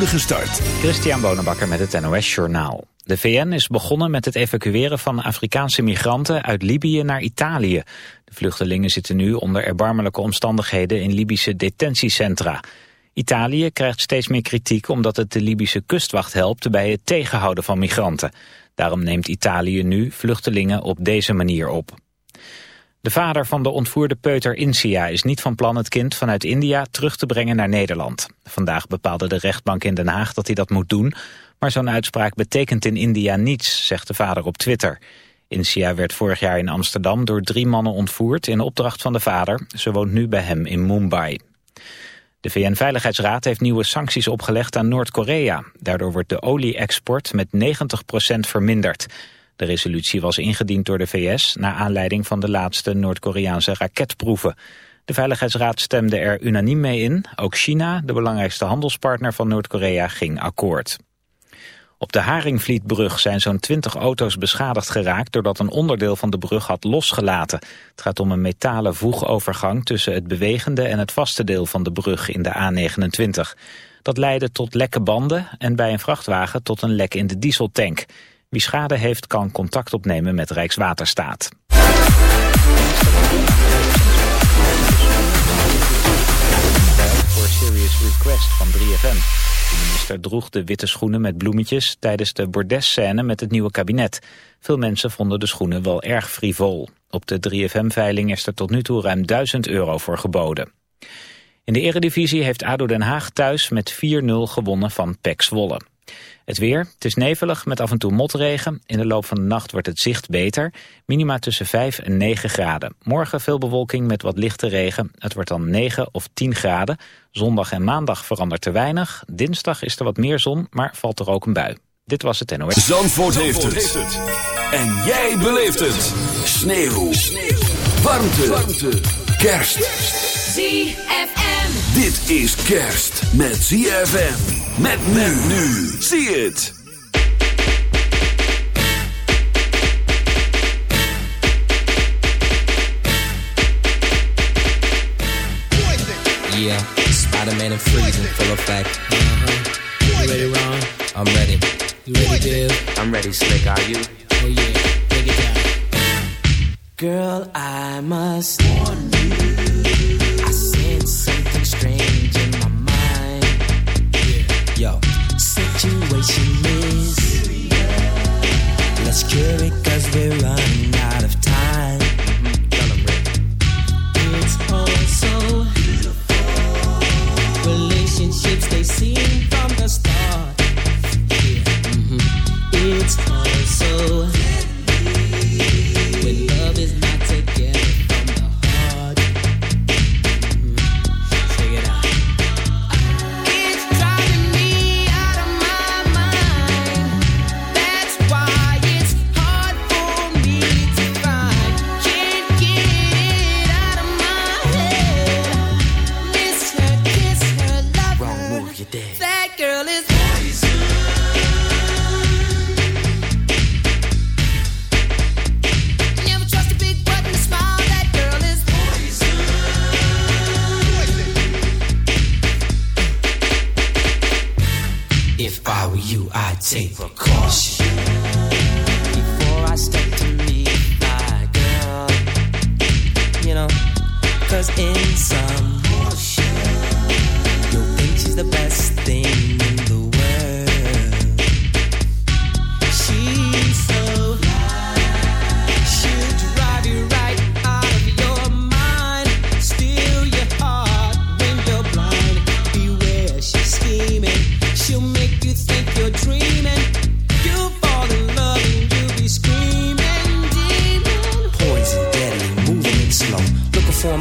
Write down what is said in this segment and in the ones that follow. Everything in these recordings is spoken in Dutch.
spoedige start. Christian Bonenbakker met het NOS Journaal. De VN is begonnen met het evacueren van Afrikaanse migranten uit Libië naar Italië. De vluchtelingen zitten nu onder erbarmelijke omstandigheden in Libische detentiecentra. Italië krijgt steeds meer kritiek omdat het de Libische kustwacht helpt bij het tegenhouden van migranten. Daarom neemt Italië nu vluchtelingen op deze manier op. De vader van de ontvoerde peuter Insia is niet van plan het kind vanuit India terug te brengen naar Nederland. Vandaag bepaalde de rechtbank in Den Haag dat hij dat moet doen, maar zo'n uitspraak betekent in India niets, zegt de vader op Twitter. Insia werd vorig jaar in Amsterdam door drie mannen ontvoerd in opdracht van de vader. Ze woont nu bij hem in Mumbai. De VN-veiligheidsraad heeft nieuwe sancties opgelegd aan Noord-Korea. Daardoor wordt de olie-export met 90% verminderd. De resolutie was ingediend door de VS... naar aanleiding van de laatste Noord-Koreaanse raketproeven. De Veiligheidsraad stemde er unaniem mee in. Ook China, de belangrijkste handelspartner van Noord-Korea, ging akkoord. Op de Haringvlietbrug zijn zo'n 20 auto's beschadigd geraakt... doordat een onderdeel van de brug had losgelaten. Het gaat om een metalen voegovergang tussen het bewegende en het vaste deel van de brug in de A29. Dat leidde tot lekke banden en bij een vrachtwagen tot een lek in de dieseltank. Wie schade heeft kan contact opnemen met Rijkswaterstaat. Voor Serious Request van 3FM. De minister droeg de witte schoenen met bloemetjes tijdens de bordesscène met het nieuwe kabinet. Veel mensen vonden de schoenen wel erg frivol. Op de 3FM-veiling is er tot nu toe ruim 1000 euro voor geboden. In de eredivisie heeft ADO Den Haag thuis met 4-0 gewonnen van PEC Zwolle. Het weer, het is nevelig met af en toe motregen. In de loop van de nacht wordt het zicht beter. Minima tussen 5 en 9 graden. Morgen veel bewolking met wat lichte regen. Het wordt dan 9 of 10 graden. Zondag en maandag verandert er weinig. Dinsdag is er wat meer zon, maar valt er ook een bui. Dit was het NOS. Zandvoort, heeft, het. En jij beleeft het. Sneeuw. Sneeuw. Warmte. Warmte. Kerst. ZFM. Dit is kerst met ZFM. Met men nu. Zie het. Yeah, Spider-Man and freezing full effect. Uh-huh. You ready, Ron? I'm ready. You ready, Dave? I'm ready, Slick. Are you? Oh yeah, break it down. Girl, I must warn you. Yo, situation is Let's cure it cause we're running out If I were you, I'd take precaution. Before I step to meet my girl. You know, cause in some you'll think she's the best thing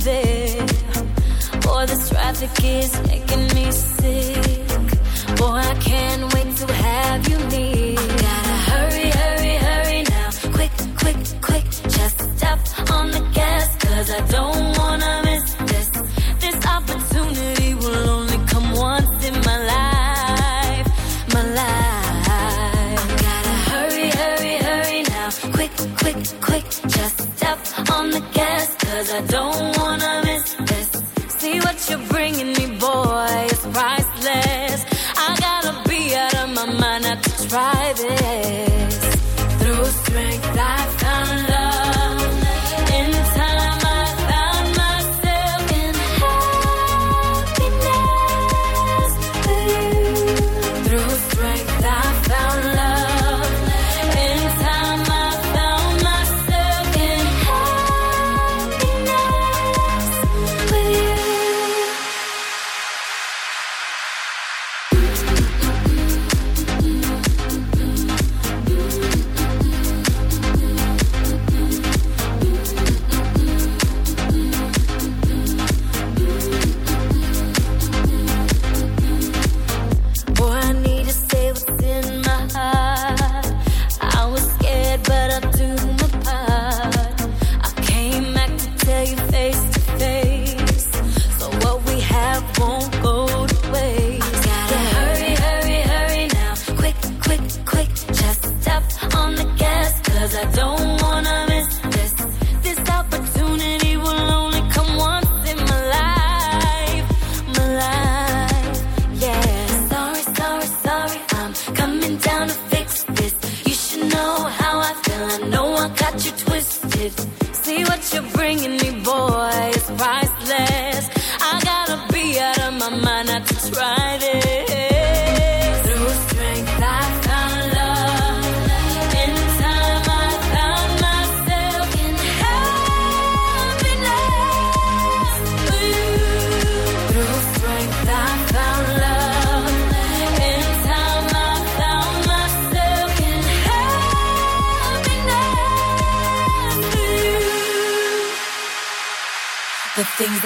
Boy, this traffic is making me sick. Boy, I can't wait to have you near.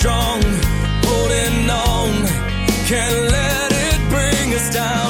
strong, holding on, can't let it bring us down.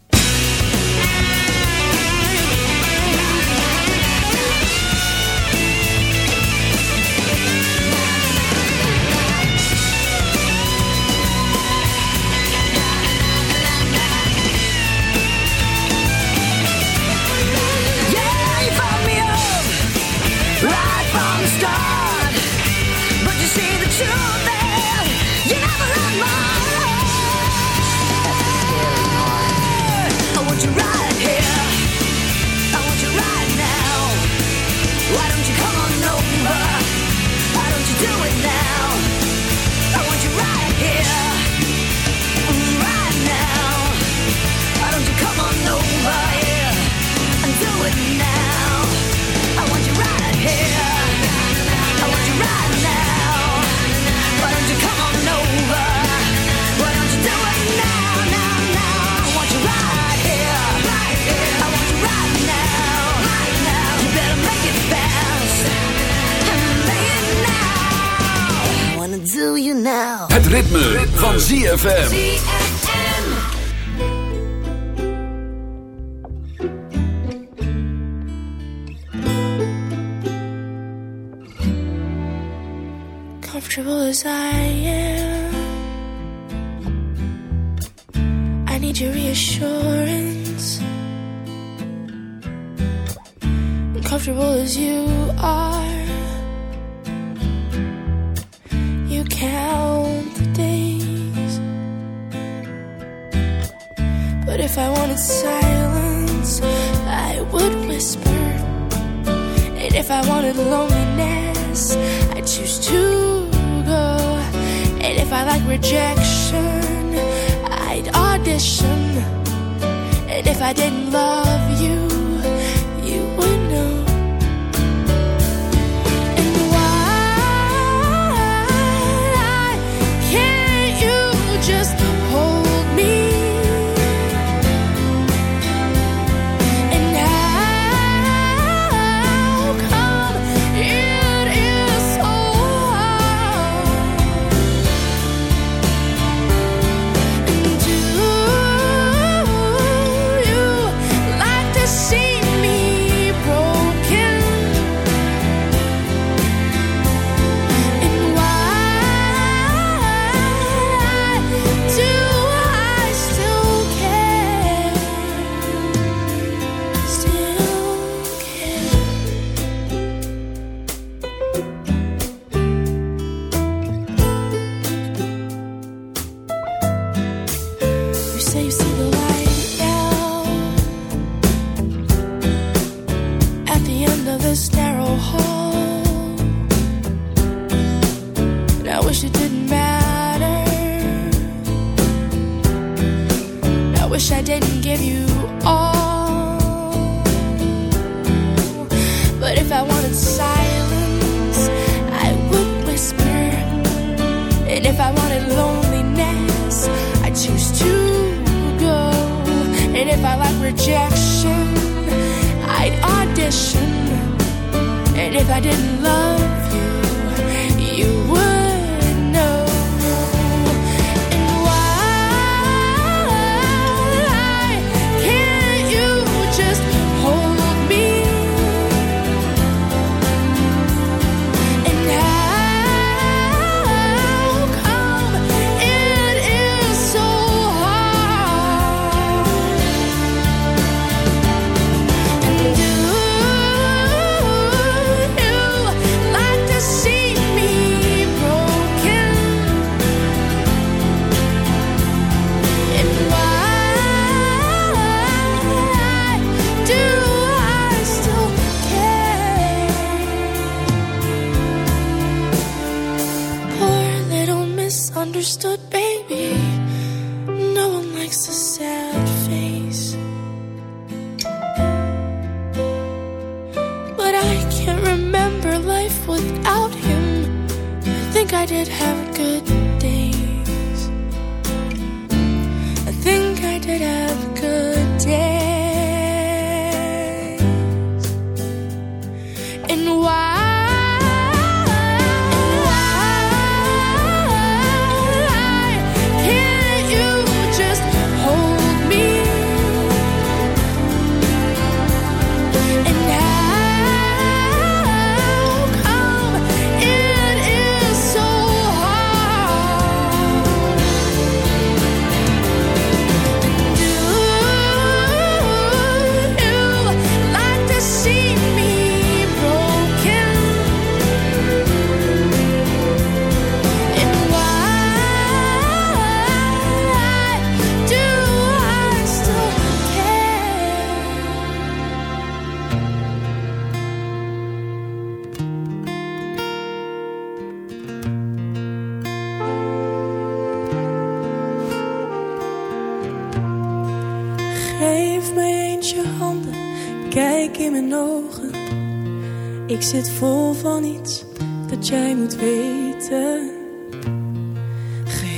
ZFM.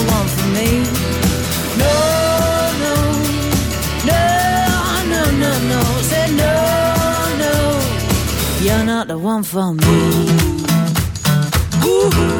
the one for me. No, no, no, no, no, no. No, no, you're not the one for me. I